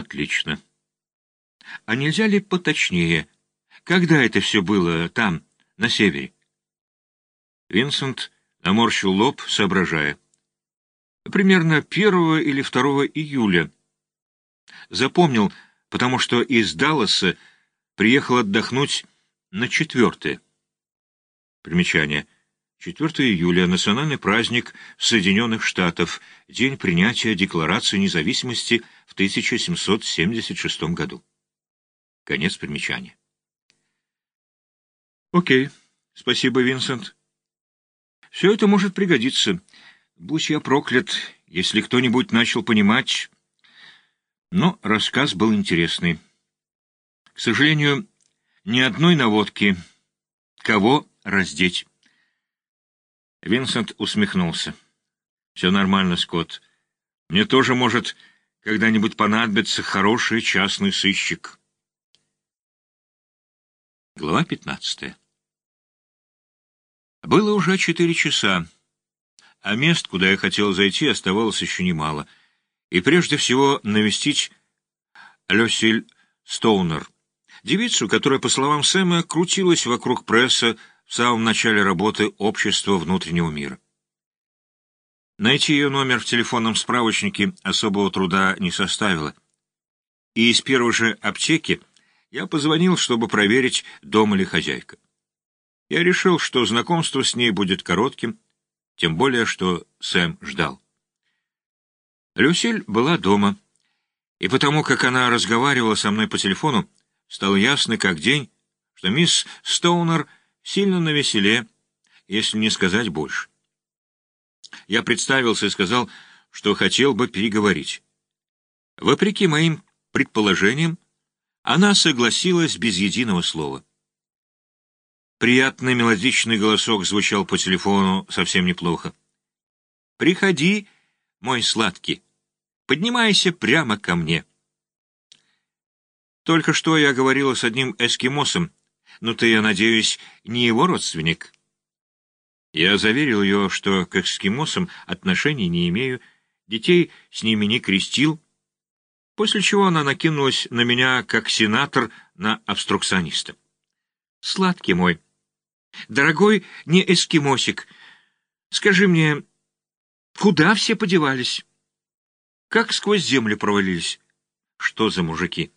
Отлично. А нельзя ли поточнее? Когда это все было там, на севере? Винсент наморщил лоб, соображая. Примерно 1 или 2 июля. Запомнил, потому что из Далласа приехал отдохнуть на 4. Примечание. 4 июля — национальный праздник Соединенных Штатов, день принятия Декларации независимости в 1776 году. Конец примечания. Окей, спасибо, Винсент. Все это может пригодиться. Будь я проклят, если кто-нибудь начал понимать. Но рассказ был интересный. К сожалению, ни одной наводки. Кого раздеть? Винсент усмехнулся. «Все нормально, Скотт. Мне тоже может когда-нибудь понадобиться хороший частный сыщик». Глава пятнадцатая. Было уже четыре часа, а мест, куда я хотел зайти, оставалось еще немало. И прежде всего навестить Лёсиль Стоунер, девицу, которая, по словам Сэма, крутилась вокруг пресса в самом начале работы общества внутреннего мира. Найти ее номер в телефонном справочнике особого труда не составило. И из первой же аптеки я позвонил, чтобы проверить, дома ли хозяйка. Я решил, что знакомство с ней будет коротким, тем более, что Сэм ждал. Люсиль была дома, и потому, как она разговаривала со мной по телефону, стало ясно, как день, что мисс Стоунер — сильно навеселе, если не сказать больше. Я представился и сказал, что хотел бы переговорить. Вопреки моим предположениям, она согласилась без единого слова. Приятный мелодичный голосок звучал по телефону совсем неплохо. «Приходи, мой сладкий, поднимайся прямо ко мне». Только что я говорила с одним эскимосом, но ты, я надеюсь, не его родственник?» Я заверил ее, что к эскимосам отношений не имею, детей с ними не крестил, после чего она накинулась на меня, как сенатор, на обструкциониста. «Сладкий мой, дорогой не эскимосик, скажи мне, куда все подевались? Как сквозь землю провалились? Что за мужики?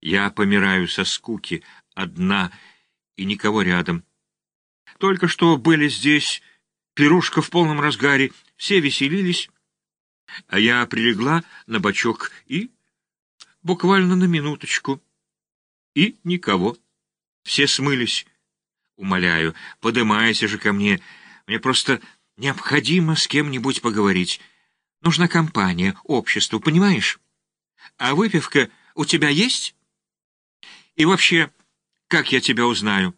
Я помираю со скуки, одна и никого рядом. Только что были здесь, пирушка в полном разгаре, все веселились, а я прилегла на бочок и... буквально на минуточку. И никого. Все смылись. Умоляю, подымайся же ко мне. Мне просто необходимо с кем-нибудь поговорить. Нужна компания, общество, понимаешь? А выпивка у тебя есть? И вообще... Как я тебя узнаю?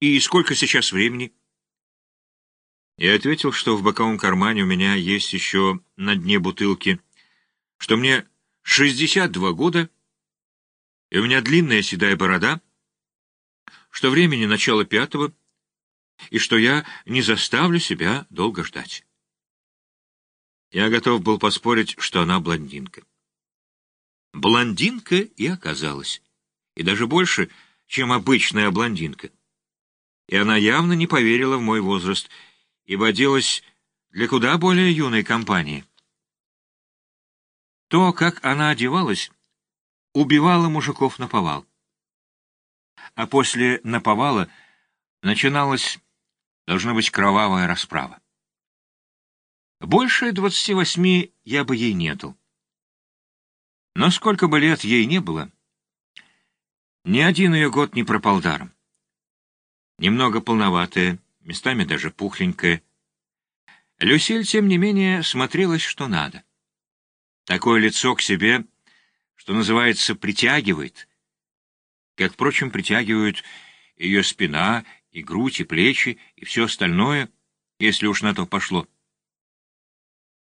И сколько сейчас времени? Я ответил, что в боковом кармане у меня есть еще на дне бутылки, что мне 62 года, и у меня длинная седая борода, что времени начало пятого, и что я не заставлю себя долго ждать. Я готов был поспорить, что она блондинка. Блондинка и оказалась. И даже больше — чем обычная блондинка. И она явно не поверила в мой возраст и водилась для куда более юной компании. То, как она одевалась, убивало мужиков на повал. А после наповала начиналась, должна быть, кровавая расправа. Больше двадцати восьми я бы ей не дал. Но сколько бы лет ей не было, ни один ее год не пропал даром. Немного полноватая, местами даже пухленькая. Люсиль, тем не менее, смотрелась что надо. Такое лицо к себе, что называется, притягивает. Как, впрочем, притягивают ее спина, и грудь, и плечи, и все остальное, если уж на то пошло.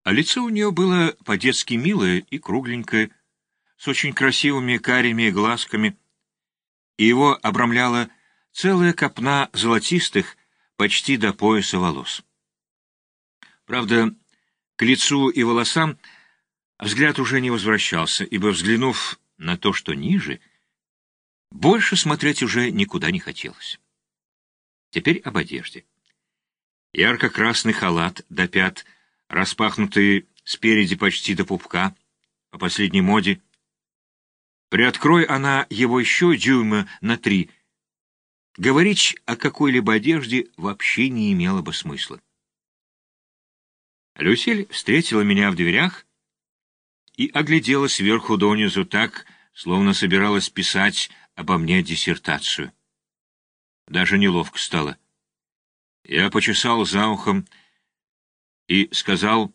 А лицо у нее было по-детски милое и кругленькое, с очень красивыми карими глазками — и его обрамляла целая копна золотистых почти до пояса волос. Правда, к лицу и волосам Взгляд уже не возвращался, ибо, взглянув на то, что ниже, больше смотреть уже никуда не хотелось. Теперь об одежде. Ярко-красный халат до пят, распахнутый спереди почти до пупка, по последней моде. Приоткрой она его еще дюйма на три. Говорить о какой-либо одежде вообще не имело бы смысла. Люсиль встретила меня в дверях и оглядела сверху донизу так, словно собиралась писать обо мне диссертацию. Даже неловко стало. Я почесал за ухом и сказал,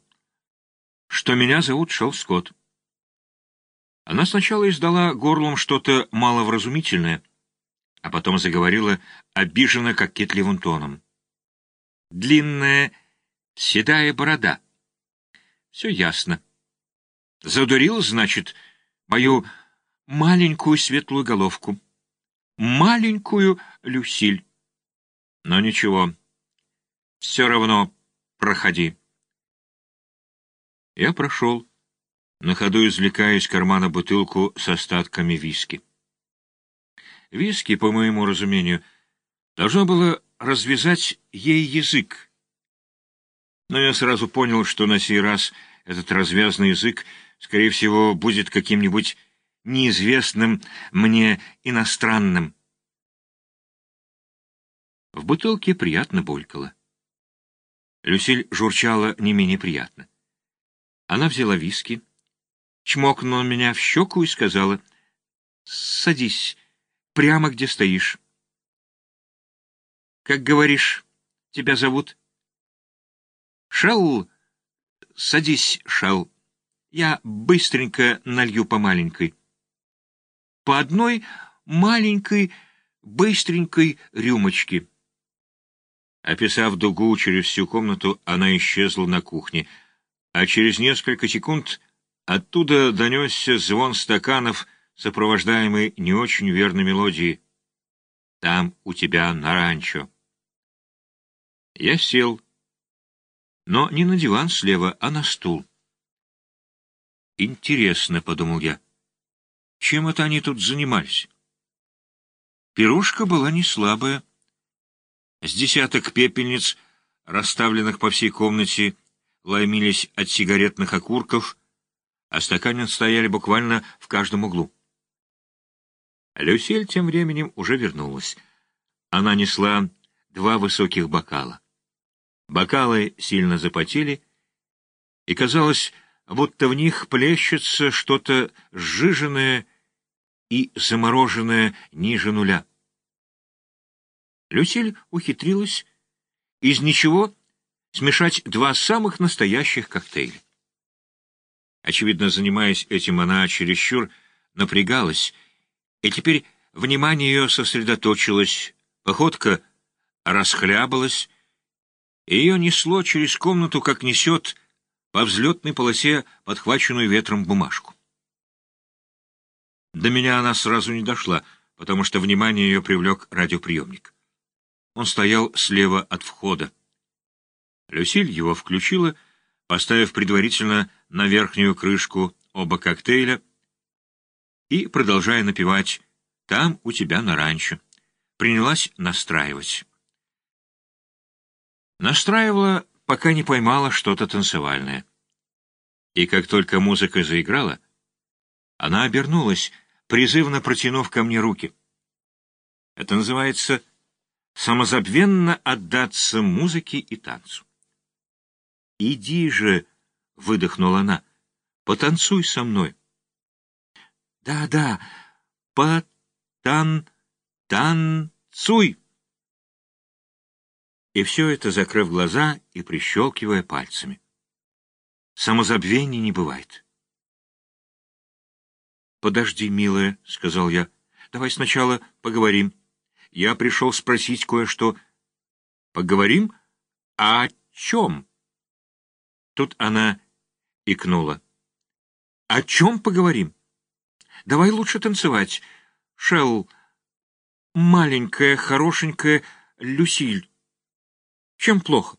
что меня зовут Шелл Скотт. Она сначала издала горлом что-то маловразумительное, а потом заговорила обиженно кокетливым тоном. Длинная, седая борода. Все ясно. Задурил, значит, мою маленькую светлую головку. Маленькую Люсиль. Но ничего, все равно проходи. Я прошел, на ходу извлекая из кармана бутылку с остатками виски. Виски, по моему разумению, должно было развязать ей язык. Но я сразу понял, что на сей раз этот развязанный язык, скорее всего, будет каким-нибудь неизвестным мне иностранным. В бутылке приятно булькало. Люсиль журчала не менее приятно. Она взяла виски, чмокнула меня в щеку и сказала, «Садись, прямо где стоишь». «Как говоришь, тебя зовут?» «Шелл, садись, Шелл. Я быстренько налью по маленькой» по одной маленькой, быстренькой рюмочке. Описав дугу через всю комнату, она исчезла на кухне, а через несколько секунд оттуда донесся звон стаканов, сопровождаемый не очень верной мелодией. «Там у тебя на ранчо». Я сел, но не на диван слева, а на стул. «Интересно», — подумал я, чем это они тут занимались? Пирожка была не слабая. С десяток пепельниц, расставленных по всей комнате, ломились от сигаретных окурков, а стаканы стояли буквально в каждом углу. Люсиль тем временем уже вернулась. Она несла два высоких бокала. Бокалы сильно запотели, и казалось, будто в них плещется что-то сжиженное и замороженное ниже нуля. Люсиль ухитрилась из ничего смешать два самых настоящих коктейля. Очевидно, занимаясь этим, она чересчур напрягалась, и теперь внимание ее сосредоточилось, походка расхлябалась, и ее несло через комнату, как несет по взлетной полосе подхваченную ветром бумажку. До меня она сразу не дошла, потому что внимание ее привлек радиоприемник. Он стоял слева от входа. Люсиль его включила, поставив предварительно на верхнюю крышку оба коктейля и, продолжая напевать «Там у тебя на ранчо», принялась настраивать. Настраивала, пока не поймала что-то танцевальное. И как только музыка заиграла, она обернулась, призывно протянув ко мне руки. Это называется самозабвенно отдаться музыке и танцу. «Иди же!» — выдохнула она. «Потанцуй со мной». «Да-да, потан-танцуй!» И все это, закрыв глаза и прищелкивая пальцами. Самозабвения не бывает. «Подожди, милая», — сказал я. «Давай сначала поговорим. Я пришел спросить кое-что». «Поговорим? А о чем?» Тут она икнула. «О чем поговорим? Давай лучше танцевать. Шелл, маленькая, хорошенькая Люсиль. Чем плохо?»